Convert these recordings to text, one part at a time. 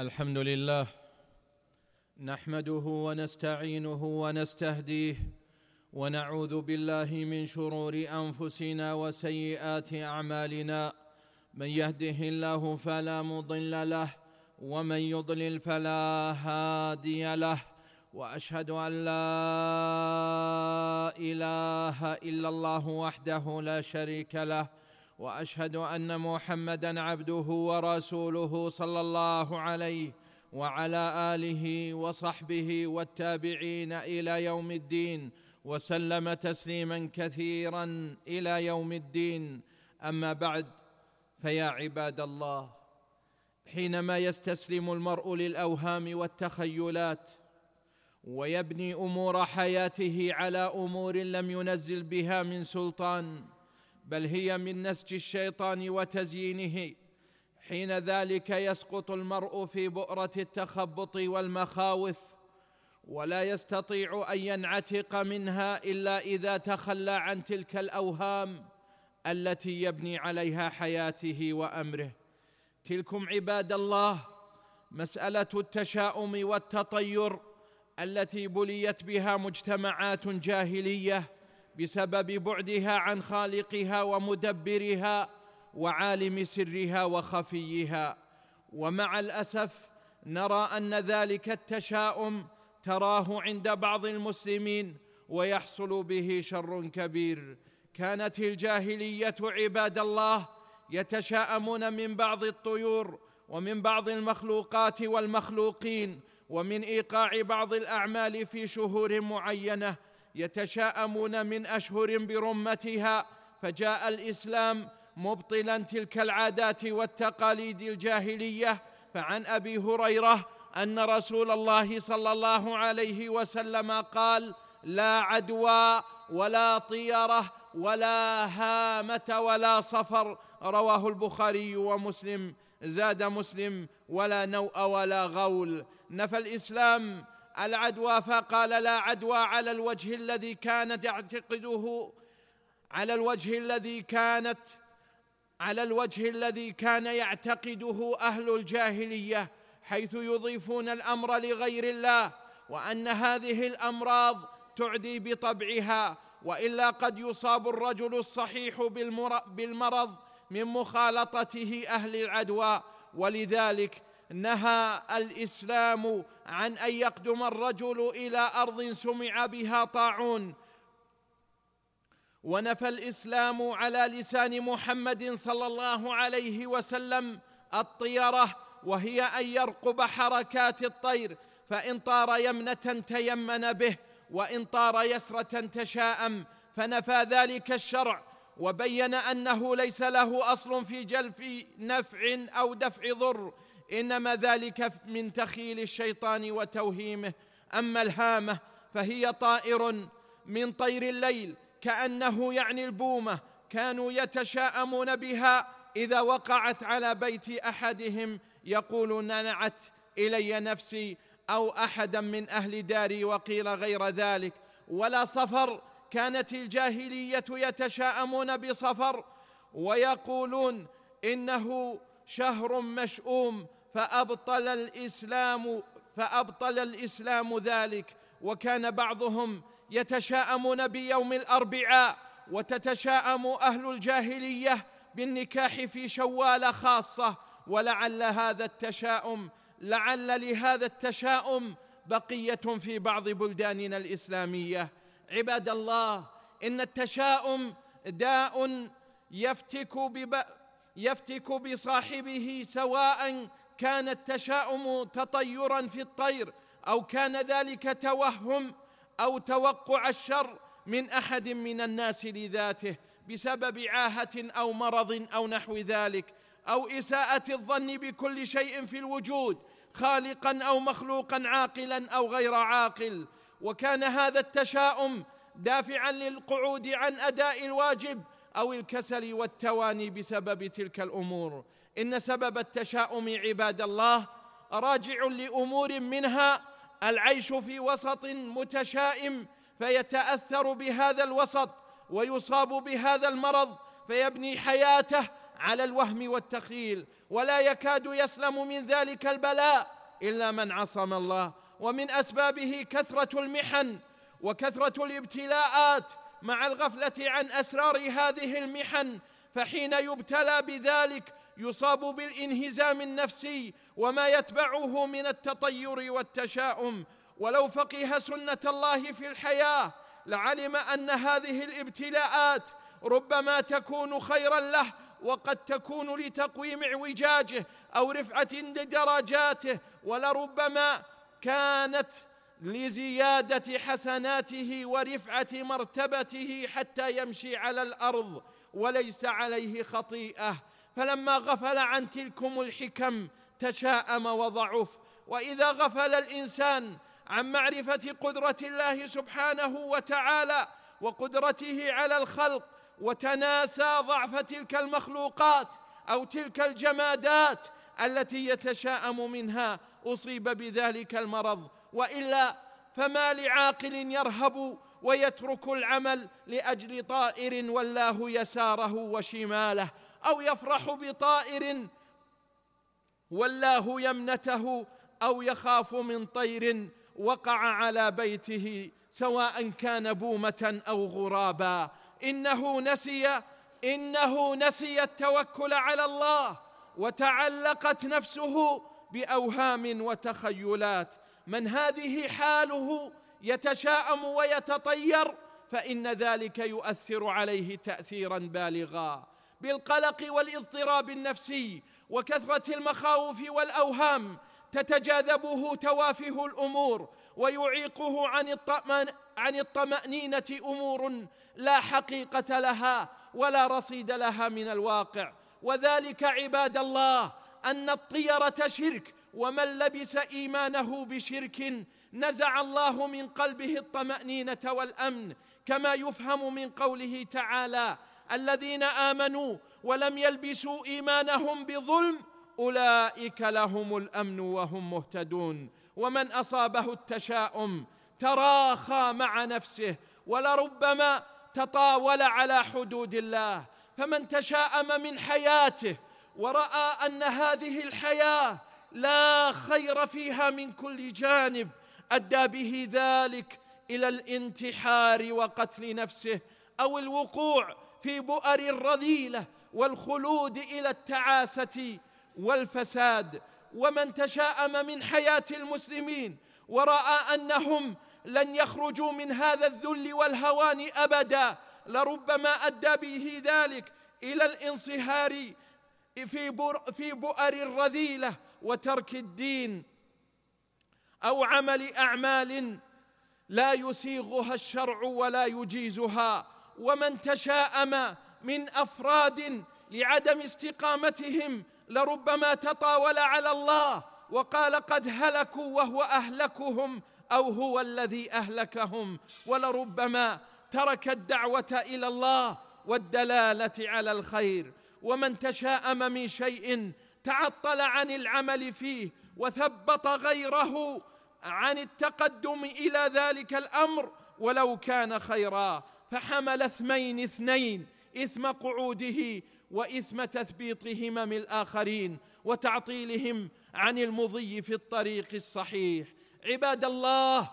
الحمد لله نحمده ونستعينه ونستهديه ونعوذ بالله من شرور أنفسنا وسيئات أعمالنا. من يهده الله فلا مضل له ومن يضلل فلا هادي له وأشهد أن لا إله إلا الله وحده لا شريك له وأشهد أن محمدا عبده ورسوله صلى الله عليه وعلى آله وصحبه والتابعين إلى يوم الدين وسلم تسليما كثيرا إلى يوم الدين. أما بعد فيا عباد الله حينما يستسلم المرء للأوهام والتخيلات ويبني أمور حياته على أمور لم ينزل بها من سلطان بل هي من نسج الشيطان وتزيينه. حين ذلك يسقط المرء في بؤرة التخبط والمخاوف ولا يستطيع أن ينعتق منها إلا إذا تخلى عن تلك الأوهام التي يبني عليها حياته وأمره. تلكم عباد الله مسألة التشاؤم والتطير التي بليت بها مجتمعات جاهلية بسبب بعدها عن خالقها ومدبرها وعالم سرها وخفيها. ومع الأسف نرى أن ذلك التشاؤم تراه عند بعض المسلمين ويحصل به شر كبير. كانت الجاهلية عباد الله يتشاءمون من بعض الطيور ومن بعض المخلوقات والمخلوقين ومن إيقاع بعض الأعمال في شهور معينة يتشاءمون من أشهر برمتها فجاء الإسلام مبطلا تلك العادات والتقاليد الجاهلية. فعن أبي هريرة أن رسول الله صلى الله عليه وسلم قال لا عدوى ولا طيرة ولا هامة ولا صفر رواه البخاري ومسلم زاد مسلم ولا نوء ولا غول. نفى الإسلام العدوى فقال لا عدوى على الوجه الذي كانت يعتقده على الوجه الذي كانت على الوجه الذي كان يعتقده أهل الجاهلية حيث يضيفون الأمر لغير الله وأن هذه الأمراض تعدي بطبعها وإلا قد يصاب الرجل الصحيح بالمرض من مخالطته أهل العدوى ولذلك نهى الإسلام عن أن يقدم الرجل إلى أرض سمع بها طاعون. ونفى الإسلام على لسان محمد صلى الله عليه وسلم الطيرة وهي أن يرقب حركات الطير. فإن طار يمنة تيمن به وإن طار يسرة تشاءم. فنفى ذلك الشرع وبين أنه ليس له أصل في جلب نفع أو دفع ضر. إنما ذلك من تخيل الشيطان وتوهيمه. أما الهامة فهي طائر من طير الليل كأنه يعني البومة. كانوا يتشاءمون بها إذا وقعت على بيت أحدهم يقول نعت إلي نفسي أو أحدا من أهل داري وقيل غير ذلك. ولا صفر كانت الجاهلية يتشاءمون بصفر ويقولون إنه شهر مشؤوم فأبطل الإسلام فأبطل الإسلام ذلك. وكان بعضهم يتشاءمون بيوم الأربعاء وتتشاءم أهل الجاهلية بالنكاح في شوال خاصة. ولعل هذا التشاؤم لعل لهذا التشاؤم بقية في بعض بلداننا الإسلامية. عباد الله إن التشاؤم داء يفتك يفتك بصاحبه سواء كان التشاؤم تطيرا في الطير أو كان ذلك توهم أو توقع الشر من أحد من الناس لذاته بسبب عاهة أو مرض أو نحو ذلك أو إساءة الظن بكل شيء في الوجود خالقا أو مخلوقا عاقلا أو غير عاقل. وكان هذا التشاؤم دافعا للقعود عن أداء الواجب أو الكسل والتواني بسبب تلك الأمور. إن سبب التشاؤم عباد الله راجع لأمور منها العيش في وسط متشائم فيتأثر بهذا الوسط ويصاب بهذا المرض فيبني حياته على الوهم والتخيل ولا يكاد يسلم من ذلك البلاء إلا من عصم الله. ومن أسبابه كثرة المحن وكثرة الابتلاءات مع الغفلة عن أسرار هذه المحن فحين يبتلى بذلك يصاب بالانهزام النفسي وما يتبعه من التطير والتشاؤم. ولو فقه سنة الله في الحياة لعلم أن هذه الابتلاءات ربما تكون خيرا له وقد تكون لتقويم اعوجاجه أو رفعة لدرجاته. ولربما كانت لزيادة حسناته ورفعة مرتبته حتى يمشي على الأرض وليس عليه خطيئة. فلما غفل عن تلكم الحكم تشاءم وضعف. وإذا غفل الإنسان عن معرفة قدرة الله سبحانه وتعالى وقدرته على الخلق وتناسى ضعف تلك المخلوقات أو تلك الجمادات التي يتشاءم منها أصيب بذلك المرض. وإلا فما لعاقل يرهب ويترك العمل لأجل طائر ولاه يساره وشماله أو يفرح بطائر ولاه يمنته أو يخاف من طير وقع على بيته سواء كان بومة أو غرابا. إنه نسي إنه نسي التوكل على الله وتعلقت نفسه بأوهام وتخيلات. من هذه حاله يتشاءم ويتطير فإن ذلك يؤثر عليه تاثيرا بالغا. بالقلق والاضطراب النفسي وكثرة المخاوف والأوهام تتجاذبه توافه الأمور ويعيقه عن عن الطمأنينة أمور لا حقيقة لها ولا رصيد لها من الواقع. وذلك عباد الله أن الطيرة شرك ومن لبس إيمانه بشرك نزع الله من قلبه الطمأنينة والأمن كما يفهم من قوله تعالى الذين آمنوا ولم يلبسوا إيمانهم بظلم أولئك لهم الأمن وهم مهتدون. ومن أصابه التشاؤم تراخى مع نفسه ولربما تطاول على حدود الله. فمن تشاءم من حياته ورأى أن هذه الحياة لا خير فيها من كل جانب أدى به ذلك إلى الانتحار وقتل نفسه أو الوقوع في بؤر الرذيلة والخلود إلى التعاسة والفساد. ومن تشاءم من حياة المسلمين ورأى أنهم لن يخرجوا من هذا الذل والهوان أبدا لربما أدى به ذلك إلى الانصهار في بؤر الرذيلة وترك الدين أو عمل أعمال لا يسيغها الشرع ولا يجيزها ومن تشاءم من أفراد لعدم استقامتهم لربما تطاول على الله وقال قد هلكوا وهو أهلكهم أو هو الذي أهلكهم ولربما ترك الدعوة إلى الله والدلالة على الخير. ومن تشاءم من شيء تعطل عن العمل فيه وثبط غيره عن التقدم إلى ذلك الأمر ولو كان خيرا. فحمل اثمين اثنين إثم قعوده وإثم تثبيط همم الآخرين وتعطيلهم عن المضي في الطريق الصحيح. عباد الله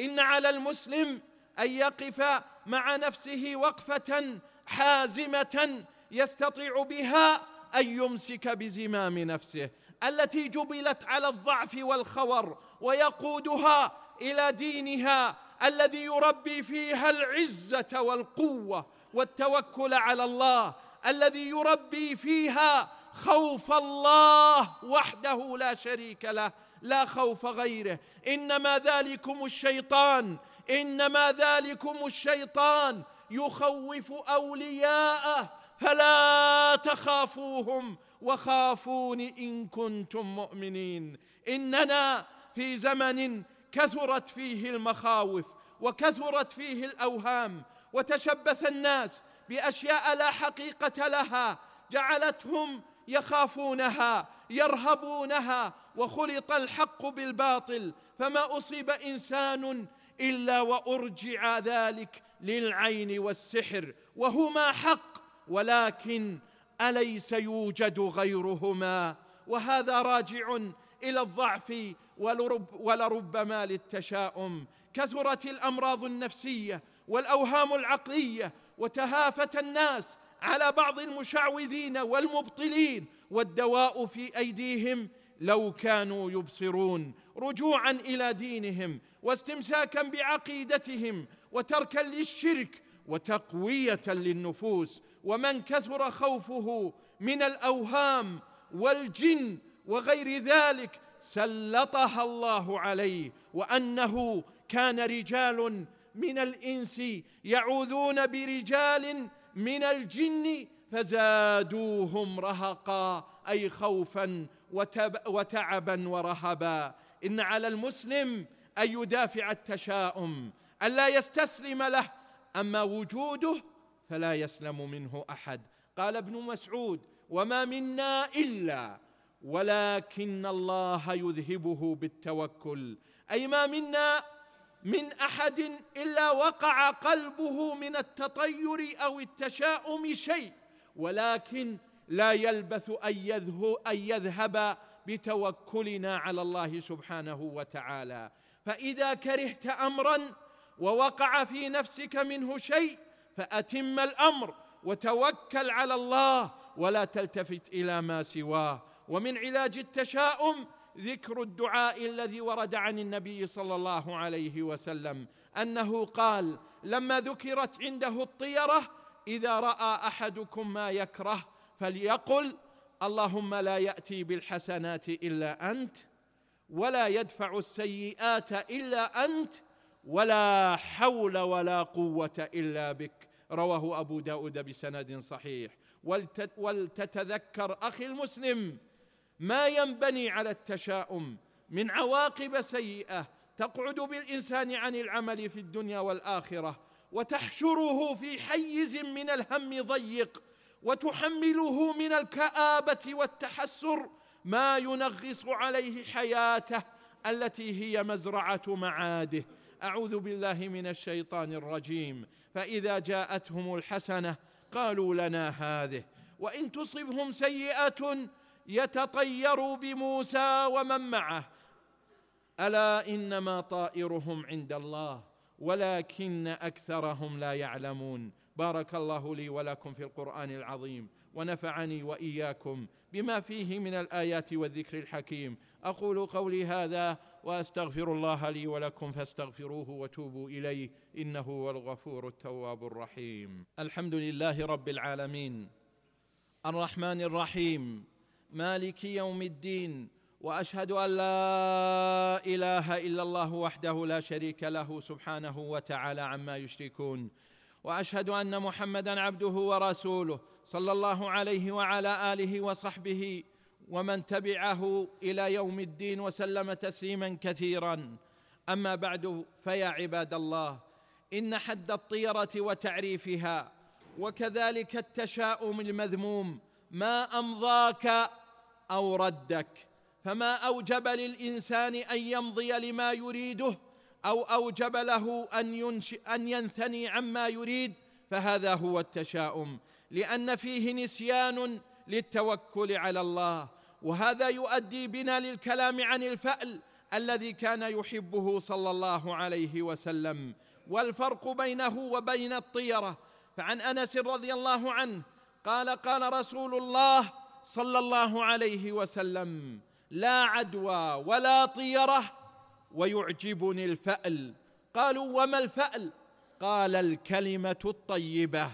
إن على المسلم أن يقف مع نفسه وقفة حازمة يستطيع بها أن يمسك بزمام نفسه التي جبلت على الضعف والخور ويقودها إلى دينها الذي يربي فيها العزة والقوة والتوكل على الله الذي يربي فيها خوف الله وحده لا شريك له لا خوف غيره. إنما ذلكم الشيطان إنما ذلكم الشيطان يخوف أولياءه فلا تخافوهم وخافون إن كنتم مؤمنين. إننا في زمن كثرت فيه المخاوف وكثرت فيه الأوهام وتشبث الناس بأشياء لا حقيقة لها جعلتهم يخافونها يرهبونها وخلط الحق بالباطل. فما أصيب إنسان إلا وأرجع ذلك للعين والسحر وهما حق. ولكن أليس يوجد غيرهما؟ وهذا راجع إلى الضعف ولرب ولربما للتشاؤم. كثرت الأمراض النفسية والأوهام العقلية وتهافت الناس على بعض المشعوذين والمبطلين والدواء في أيديهم لو كانوا يبصرون. رجوعا إلى دينهم واستمساكا بعقيدتهم وتركا للشرك وتقوية للنفوس. ومن كثر خوفه من الأوهام والجن وغير ذلك سلطها الله عليه وأنه كان رجال من الإنس يعوذون برجال من الجن فزادوهم رهقا أي خوفا وتعبا ورهبا. إن على المسلم أن يدافع التشاؤم الا يستسلم له أما وجوده فلا يسلم منه أحد. قال ابن مسعود وما منا إلا ولكن الله يذهبه بالتوكل. أي ما منا من أحد إلا وقع قلبه من التطير أو التشاؤم شيء ولكن لا يلبث أن يذهب بتوكلنا على الله سبحانه وتعالى. فإذا كرهت امرا ووقع في نفسك منه شيء فأتم الأمر وتوكل على الله ولا تلتفت إلى ما سواه. ومن علاج التشاؤم ذكر الدعاء الذي ورد عن النبي صلى الله عليه وسلم أنه قال لما ذكرت عنده الطيرة إذا رأى أحدكم ما يكره فليقل اللهم لا يأتي بالحسنات إلا أنت ولا يدفع السيئات إلا أنت ولا حول ولا قوة إلا بك. رواه أبو داود بسند صحيح. ولتتذكر أخي المسلم ما ينبني على التشاؤم من عواقب سيئة تقعد بالإنسان عن العمل في الدنيا والآخرة وتحشره في حيز من الهم ضيق وتحمله من الكآبة والتحسر ما ينغص عليه حياته التي هي مزرعة معاده. أعوذ بالله من الشيطان الرجيم. فإذا جاءتهم الحسنة قالوا لنا هذه وإن تصبهم سيئة يتطيروا بموسى ومن معه. ألا إنما طائرهم عند الله ولكن أكثرهم لا يعلمون. بارك الله لي ولكم في القرآن العظيم ونفعني وإياكم بما فيه من الآيات والذكر الحكيم. أقول قولي هذا وأستغفر الله لي ولكم فاستغفروه وتوبوا إليه إنه هو الغفور التواب الرحيم. الحمد لله رب العالمين. الرحمن الرحيم. مالك يوم الدين. وأشهد أن لا إله إلا الله وحده لا شريك له سبحانه وتعالى عما يشركون. وأشهد أن محمدا عبده ورسوله صلى الله عليه وعلى آله وصحبه ومن تبعه إلى يوم الدين وسلم تسليما كثيرا. أما بعد فيا عباد الله إن حد الطيرة وتعريفها وكذلك التشاؤم المذموم ما أمضاك أو ردك. فما أوجب للإنسان أن يمضي لما يريده أو أوجب له أن, ينشئ أن ينثني عما يريد فهذا هو التشاؤم. لأن فيه نسيان للتوكل على الله. وهذا يؤدي بنا للكلام عن الفأل الذي كان يحبه صلى الله عليه وسلم. والفرق بينه وبين الطيرة. فعن أنس رضي الله عنه قال قال رسول الله صلى الله عليه وسلم لا عدوى ولا طيرة ويعجبني الفأل قالوا وما الفأل؟ قال الكلمة الطيبة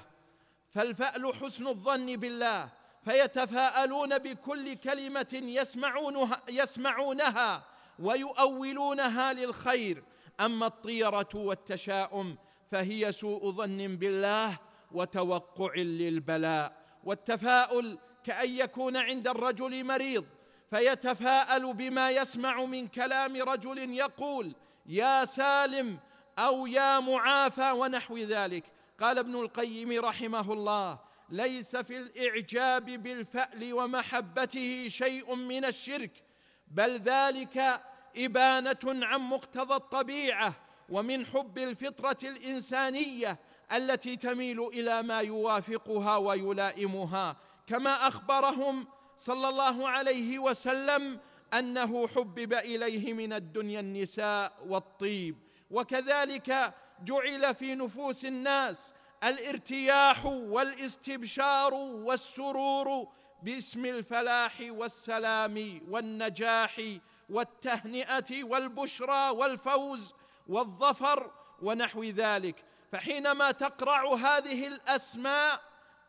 فالفأل حسن الظن بالله. فيتفاءلون بكل كلمة يسمعونها, يسمعونها ويؤولونها للخير. أما الطيرة والتشاؤم فهي سوء ظن بالله وتوقع للبلاء. والتفاؤل كأن يكون عند الرجل مريض فيتفاءل بما يسمع من كلام رجل يقول يا سالم أو يا معافى ونحو ذلك. قال ابن القيم رحمه الله ليس في الإعجاب بالفأل ومحبته شيء من الشرك بل ذلك إبانة عن مقتضى الطبيعة ومن حب الفطرة الإنسانية التي تميل إلى ما يوافقها ويلائمها كما أخبرهم صلى الله عليه وسلم أنه حبب إليه من الدنيا النساء والطيب. وكذلك جعل في نفوس الناس الارتياح والاستبشار والسرور باسم الفلاح والسلام والنجاح والتهنئة والبشرى والفوز والظفر ونحو ذلك. فحينما تقرع هذه الأسماء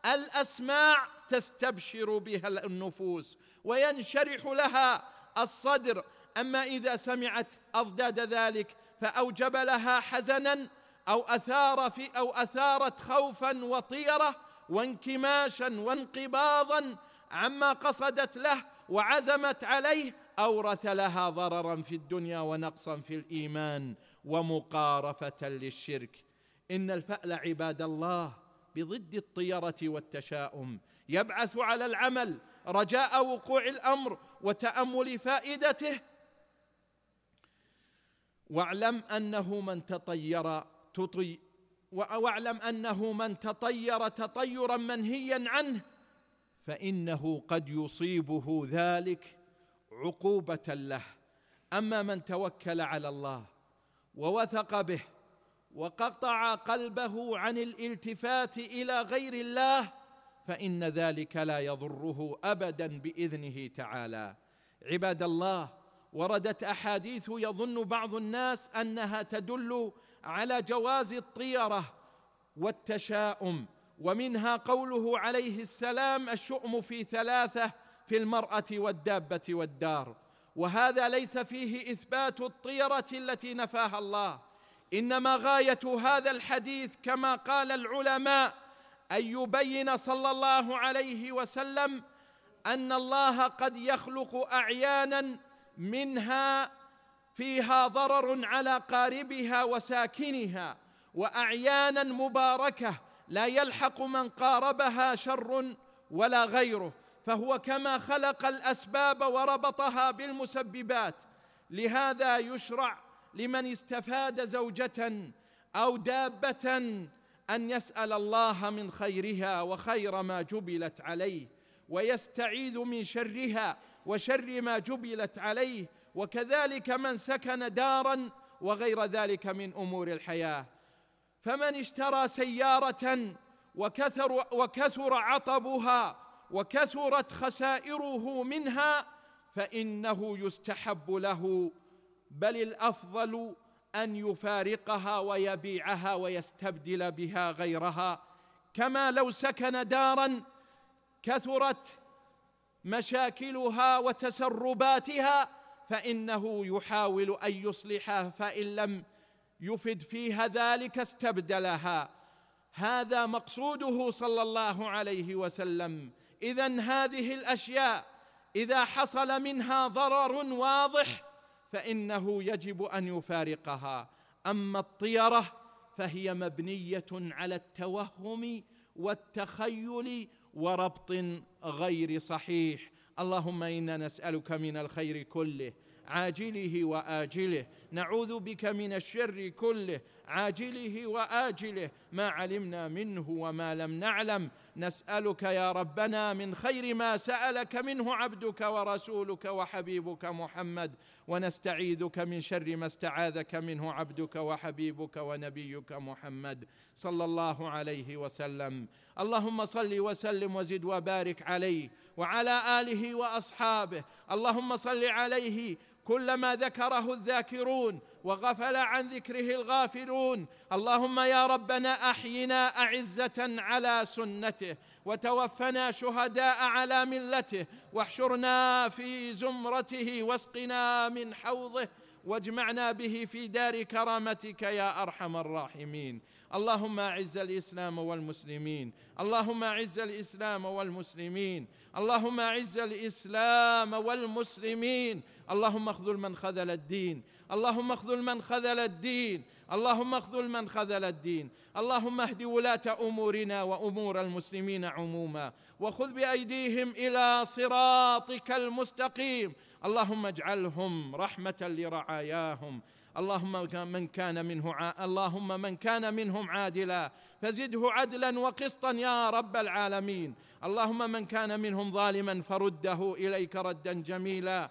الأسماع تستبشر بها النفوس وينشرح لها الصدر. أما إذا سمعت أضداد ذلك فأوجب لها حزنا أو أثار في أو أثارت خوفا وطيرة وانكماشا وانقباضا عما قصدت له وعزمت عليه أورث لها ضررا في الدنيا ونقصا في الإيمان ومقارفة للشرك. إن الفأل عباد الله بضد الطيرة والتشاؤم. يبعث على العمل رجاء وقوع الأمر وتأمل فائدته. واعلم أنه من تطير تطي واعلم أنه من تطير تطيرا منهيا عنه فإنه قد يصيبه ذلك عقوبة له. أما من توكل على الله ووثق به وقطع قلبه عن الالتفات إلى غير الله فإن ذلك لا يضره ابدا بإذنه تعالى. عباد الله وردت أحاديث يظن بعض الناس أنها تدل على جواز الطيرة والتشاؤم ومنها قوله عليه السلام الشؤم في ثلاثة في المرأة والدابة والدار. وهذا ليس فيه إثبات الطيرة التي نفاها الله إنما غاية هذا الحديث كما قال العلماء أن يبين صلى الله عليه وسلم أن الله قد يخلق أعيانا منها فيها ضرر على قاربها وساكنها وأعيانا مباركة لا يلحق من قاربها شر ولا غيره. فهو كما خلق الأسباب وربطها بالمسببات. لهذا يشرع لمن استفاد زوجة أو دابة أن يسأل الله من خيرها وخير ما جبلت عليه ويستعيذ من شرها. وشر ما جبلت عليه وكذلك من سكن دارا وغير ذلك من أمور الحياة. فمن اشترى سيارة وكثر وكثر عطبها وكثرت خسائره منها فإنه يستحب له. بل الأفضل أن يفارقها ويبيعها ويستبدل بها غيرها. كما لو سكن دارا كثرت مشاكلها وتسرباتها فإنه يحاول أن يصلحها فإن لم يفد فيها ذلك استبدلها. هذا مقصوده صلى الله عليه وسلم. اذا هذه الأشياء إذا حصل منها ضرر واضح فإنه يجب أن يفارقها. أما الطيرة فهي مبنية على التوهم والتخيل وربط غير صحيح. اللهم إنا نسألك من الخير كله عاجله وآجله. نعوذ بك من الشر كله عاجله وآجله. ما علمنا منه وما لم نعلم. نسألك يا ربنا من خير ما سألك منه عبدك ورسولك وحبيبك محمد. ونستعيذك من شر ما استعاذك منه عبدك وحبيبك ونبيك محمد صلى الله عليه وسلم. اللهم صل وسلم وزد وبارك عليه وعلى آله وأصحابه. اللهم صل عليه كلما ذكره الذاكرون وغفل عن ذكره الغافلون اللهم يا ربنا أحينا أعزة على سنته وتوفنا شهداء على ملته واحشرنا في زمرته واسقنا من حوضه واجمعنا به في دار كرامتك يا أرحم الراحمين. اللهم أعز الإسلام والمسلمين. اللهم أعز الإسلام والمسلمين. اللهم أعز الإسلام والمسلمين. اللهم اخذل من خذل الدين. اللهم اخذل من خذل الدين. اللهم اخذل من خذل الدين. اللهم اهد ولاة أمورنا وأمور المسلمين عموما. وخذ بأيديهم إلى صراطك المستقيم. اللهم اجعلهم رحمة لرعاياهم. اللهم من كان منه ع... اللهم من كان منهم عادلا فزده عدلا وقسطا يا رب العالمين. اللهم من كان منهم ظالما فرده إليك ردا جميلا.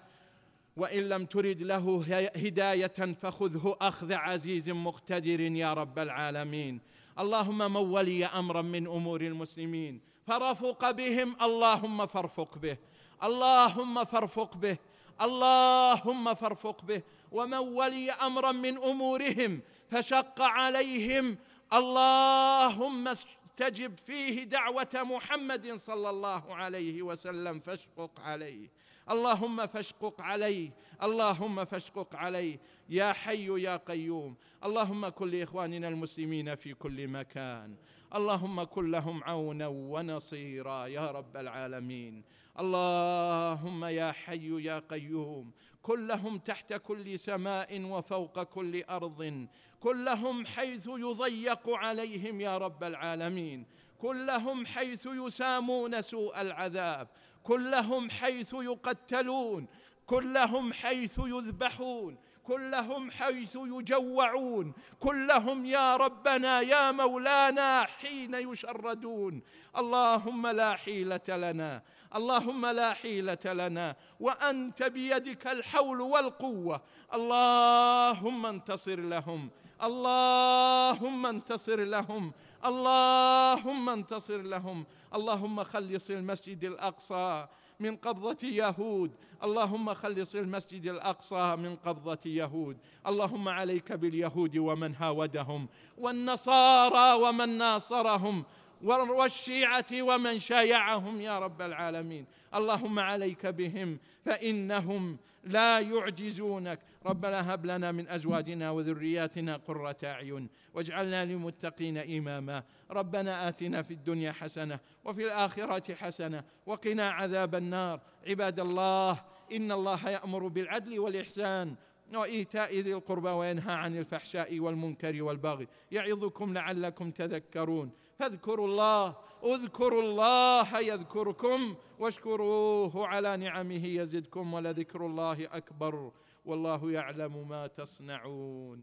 وإن لم ترد له هداية فخذه أخذ عزيز مقتدر يا رب العالمين. اللهم من ولي أمرا من أمور المسلمين فرفق بهم اللهم فارفق به. اللهم فارفق به. اللهم فارفق به ومن ولي أمرا من أمورهم فشق عليهم. اللهم استجب فيه دعوة محمد صلى الله عليه وسلم فاشقق عليه. اللهم فاشقق عليه. اللهم فاشقق عليه. يا حي يا قيوم. اللهم كن لاخواننا المسلمين في كل مكان. اللهم كن لهم عونا ونصيرا يا رب العالمين. اللهم يا حي يا قيوم كن لهم تحت كل سماء وفوق كل أرض كن لهم حيث يضيق عليهم يا رب العالمين كن لهم حيث يسامون سوء العذاب كن لهم حيث يقتلون كن لهم حيث يذبحون كلهم حيث يجوعون كلهم يا ربنا يا مولانا حين يشردون. اللهم لا حيلة لنا اللهم لا حيلة لنا وأنت بيدك الحول والقوة. اللهم انتصر لهم. اللهم انتصر لهم. اللهم انتصر لهم. اللهم خلص المسجد الأقصى من قبضة يهود. اللهم خلص المسجد الأقصى من قبضة يهود. اللهم عليك باليهود ومن هاودهم والنصارى ومن ناصرهم. والشيعة ومن شايعهم يا رب العالمين. اللهم عليك بهم فإنهم لا يعجزونك. ربنا هب لنا من أزواجنا وذرياتنا قرة أعين واجعلنا للمتقين إماما. ربنا آتنا في الدنيا حسنة وفي الآخرة حسنة وقنا عذاب النار. عباد الله إن الله يأمر بالعدل والإحسان وإيتاء ذي القربى وينهى عن الفحشاء والمنكر والبغي. يعظكم لعلكم تذكرون. فاذكروا الله اذكروا الله يذكركم واشكروه على نعمه يزدكم ولذكر الله أكبر والله يعلم ما تصنعون.